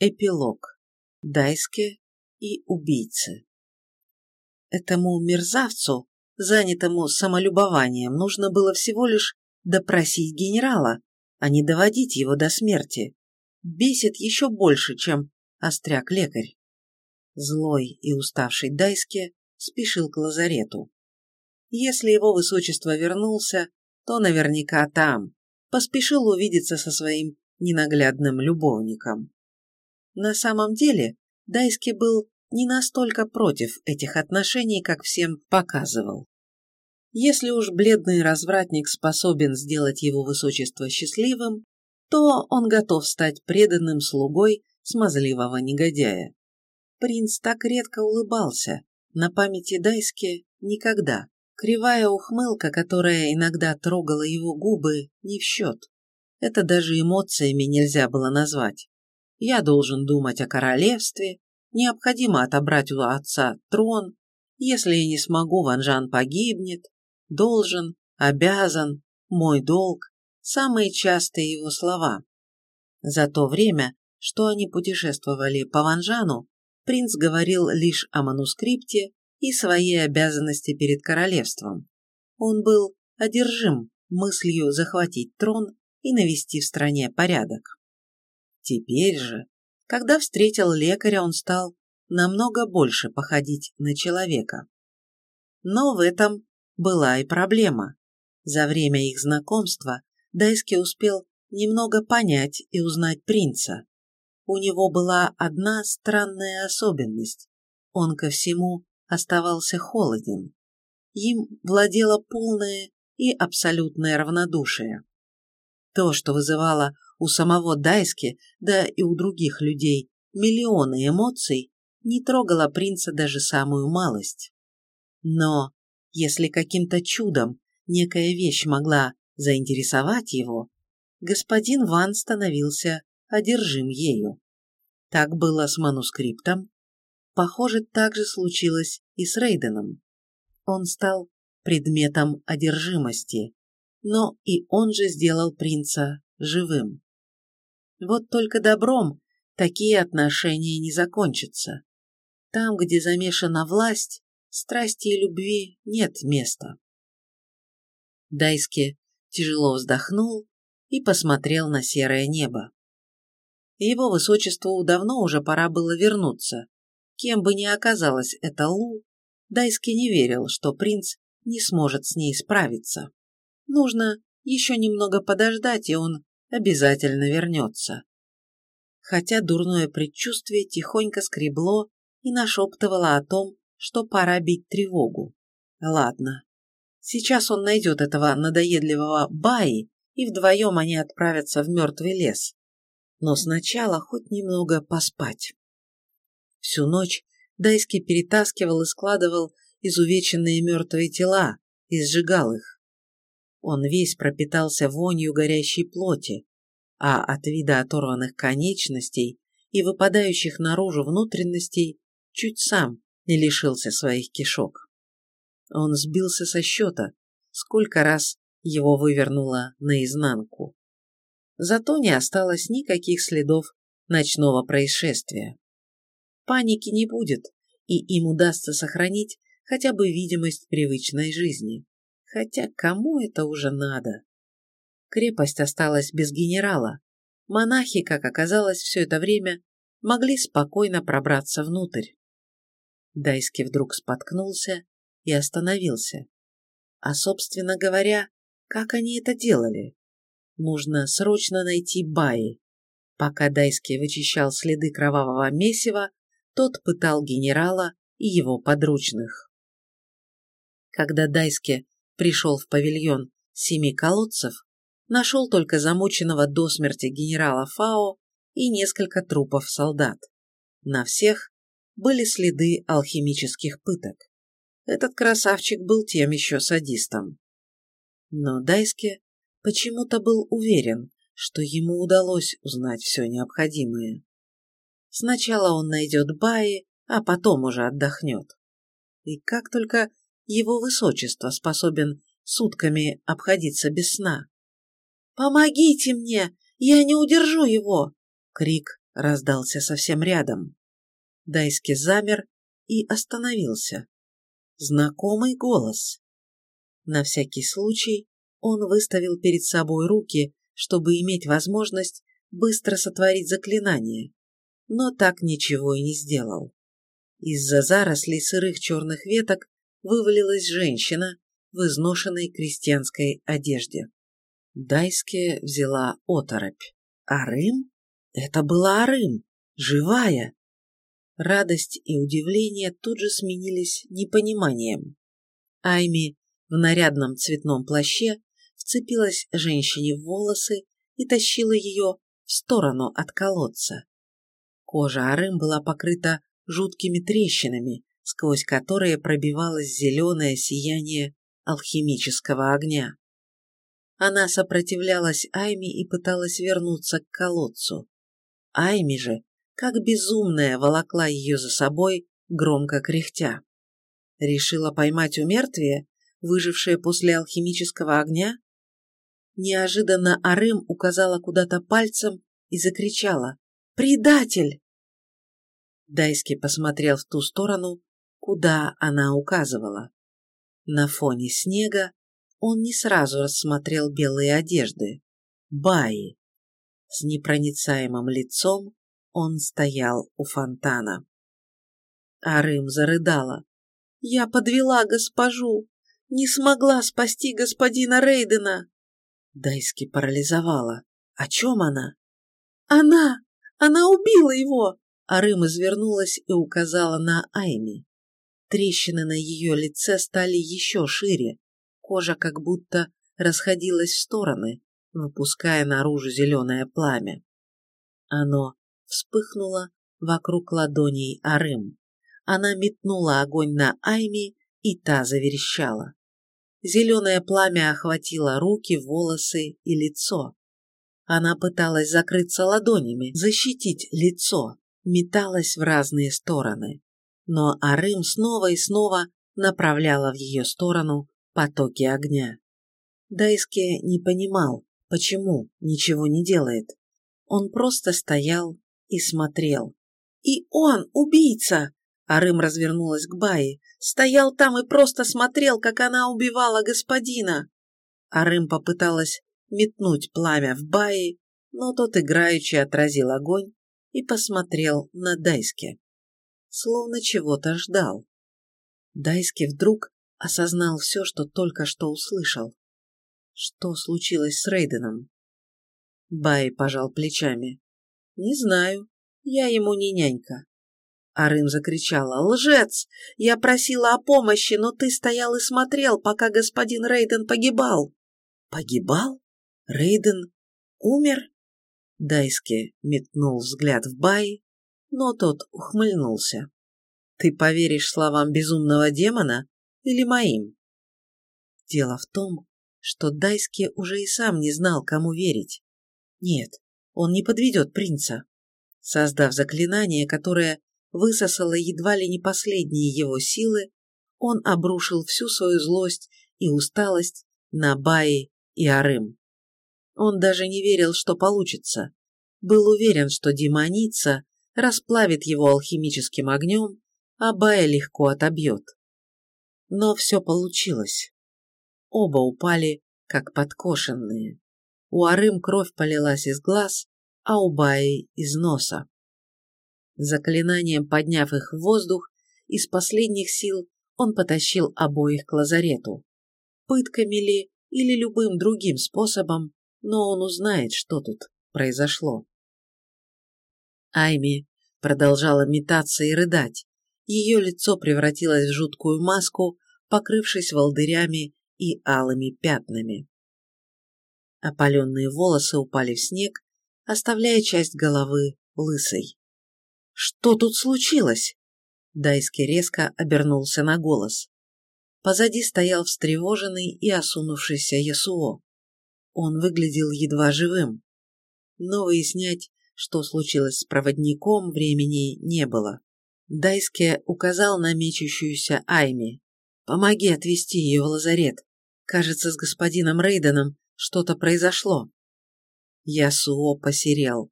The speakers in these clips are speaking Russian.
Эпилог. Дайске и убийцы. Этому мерзавцу, занятому самолюбованием, нужно было всего лишь допросить генерала, а не доводить его до смерти. Бесит еще больше, чем остряк-лекарь. Злой и уставший Дайске спешил к лазарету. Если его высочество вернулся, то наверняка там. Поспешил увидеться со своим ненаглядным любовником. На самом деле, Дайски был не настолько против этих отношений, как всем показывал. Если уж бледный развратник способен сделать его высочество счастливым, то он готов стать преданным слугой смазливого негодяя. Принц так редко улыбался, на памяти Дайски никогда. Кривая ухмылка, которая иногда трогала его губы, не в счет. Это даже эмоциями нельзя было назвать. Я должен думать о королевстве, необходимо отобрать у отца трон, если я не смогу, Ванжан погибнет, должен, обязан, мой долг, самые частые его слова. За то время, что они путешествовали по Ванжану, принц говорил лишь о манускрипте и своей обязанности перед королевством. Он был одержим мыслью захватить трон и навести в стране порядок. Теперь же, когда встретил лекаря, он стал намного больше походить на человека. Но в этом была и проблема. За время их знакомства Дайски успел немного понять и узнать принца. У него была одна странная особенность. Он ко всему оставался холоден. Им владело полное и абсолютное равнодушие. То, что вызывало у самого Дайски, да и у других людей, миллионы эмоций, не трогало принца даже самую малость. Но если каким-то чудом некая вещь могла заинтересовать его, господин Ван становился одержим ею. Так было с манускриптом. Похоже, так же случилось и с Рейденом. Он стал предметом одержимости, но и он же сделал принца живым. Вот только добром такие отношения не закончатся. Там, где замешана власть, страсти и любви нет места. Дайски тяжело вздохнул и посмотрел на серое небо. Его высочеству давно уже пора было вернуться. Кем бы ни оказалась эта Лу, Дайски не верил, что принц не сможет с ней справиться. Нужно еще немного подождать, и он обязательно вернется. Хотя дурное предчувствие тихонько скребло и нашептывало о том, что пора бить тревогу. Ладно. Сейчас он найдет этого надоедливого Баи, и вдвоем они отправятся в мертвый лес. Но сначала хоть немного поспать. Всю ночь Дайский перетаскивал и складывал изувеченные мертвые тела и сжигал их. Он весь пропитался вонью горящей плоти, а от вида оторванных конечностей и выпадающих наружу внутренностей чуть сам не лишился своих кишок. Он сбился со счета, сколько раз его вывернуло наизнанку. Зато не осталось никаких следов ночного происшествия. Паники не будет, и им удастся сохранить хотя бы видимость привычной жизни. Хотя кому это уже надо? Крепость осталась без генерала. Монахи, как оказалось, все это время могли спокойно пробраться внутрь. Дайский вдруг споткнулся и остановился. А, собственно говоря, как они это делали? Нужно срочно найти Баи. Пока Дайский вычищал следы кровавого месива, тот пытал генерала и его подручных. Когда Дайске пришел в павильон семи колодцев, нашел только замученного до смерти генерала Фао и несколько трупов солдат. На всех были следы алхимических пыток. Этот красавчик был тем еще садистом. Но Дайске почему-то был уверен, что ему удалось узнать все необходимое. Сначала он найдет Баи, а потом уже отдохнет. И как только его высочество способен сутками обходиться без сна. «Помогите мне! Я не удержу его!» Крик раздался совсем рядом. Дайски замер и остановился. Знакомый голос. На всякий случай он выставил перед собой руки, чтобы иметь возможность быстро сотворить заклинание, но так ничего и не сделал. Из-за зарослей сырых черных веток вывалилась женщина в изношенной крестьянской одежде. Дайске взяла оторопь. Арым? Это была Арым, живая. Радость и удивление тут же сменились непониманием. Айми в нарядном цветном плаще вцепилась женщине в волосы и тащила ее в сторону от колодца. Кожа Арым была покрыта жуткими трещинами, сквозь которые пробивалось зеленое сияние алхимического огня. Она сопротивлялась Айми и пыталась вернуться к колодцу. Айми же, как безумная, волокла ее за собой, громко кряхтя. Решила поймать умертвие, выжившее после алхимического огня? Неожиданно Арым указала куда-то пальцем и закричала «Предатель!». Дайский посмотрел в ту сторону, куда она указывала. На фоне снега он не сразу рассмотрел белые одежды. Баи. С непроницаемым лицом он стоял у фонтана. Арым зарыдала. «Я подвела госпожу! Не смогла спасти господина Рейдена!» Дайски парализовала. О чем она? «Она! Она убила его!» Арым извернулась и указала на Айми. Трещины на ее лице стали еще шире, кожа как будто расходилась в стороны, выпуская наружу зеленое пламя. Оно вспыхнуло вокруг ладоней Арым. Она метнула огонь на Айми, и та заверещала. Зеленое пламя охватило руки, волосы и лицо. Она пыталась закрыться ладонями, защитить лицо, металась в разные стороны. Но Арым снова и снова направляла в ее сторону потоки огня. Дайске не понимал, почему ничего не делает. Он просто стоял и смотрел. «И он, убийца!» Арым развернулась к Баи. «Стоял там и просто смотрел, как она убивала господина!» Арым попыталась метнуть пламя в Баи, но тот играючи отразил огонь и посмотрел на Дайске. Словно чего-то ждал. Дайски вдруг осознал все, что только что услышал. Что случилось с Рейденом? Бай пожал плечами. Не знаю, я ему не нянька. Арым закричала. «Лжец! Я просила о помощи, но ты стоял и смотрел, пока господин Рейден погибал». «Погибал? Рейден умер?» Дайски метнул взгляд в Бай, но тот ухмыльнулся. «Ты поверишь словам безумного демона или моим?» Дело в том, что Дайски уже и сам не знал, кому верить. Нет, он не подведет принца. Создав заклинание, которое высосало едва ли не последние его силы, он обрушил всю свою злость и усталость на Баи и Арым. Он даже не верил, что получится. Был уверен, что демоница расплавит его алхимическим огнем, а Бая легко отобьет. Но все получилось. Оба упали, как подкошенные. У Арым кровь полилась из глаз, а у Баи из носа. Заклинанием подняв их в воздух, из последних сил он потащил обоих к лазарету. Пытками ли или любым другим способом, но он узнает, что тут произошло. Айми продолжала метаться и рыдать. Ее лицо превратилось в жуткую маску, покрывшись волдырями и алыми пятнами. Опаленные волосы упали в снег, оставляя часть головы лысой. «Что тут случилось?» Дайски резко обернулся на голос. Позади стоял встревоженный и осунувшийся Ясуо. Он выглядел едва живым. Но выяснять, что случилось с проводником, времени не было. Дайске указал на мечущуюся Айми. «Помоги отвезти ее в лазарет. Кажется, с господином Рейденом что-то произошло». Ясуо посерел.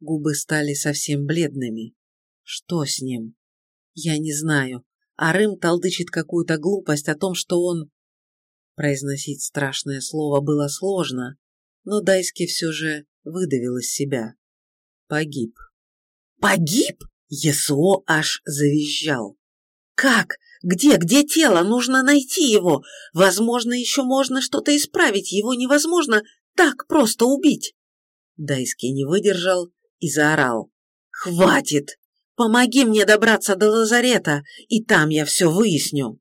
Губы стали совсем бледными. Что с ним? Я не знаю. А Рым толдычит какую-то глупость о том, что он... Произносить страшное слово было сложно, но Дайски все же выдавил из себя. Погиб. Погиб? Есо аж завизжал. Как? Где? Где тело? Нужно найти его. Возможно, еще можно что-то исправить. Его невозможно так просто убить. Дайски не выдержал и заорал. «Хватит! Помоги мне добраться до лазарета, и там я все выясню!»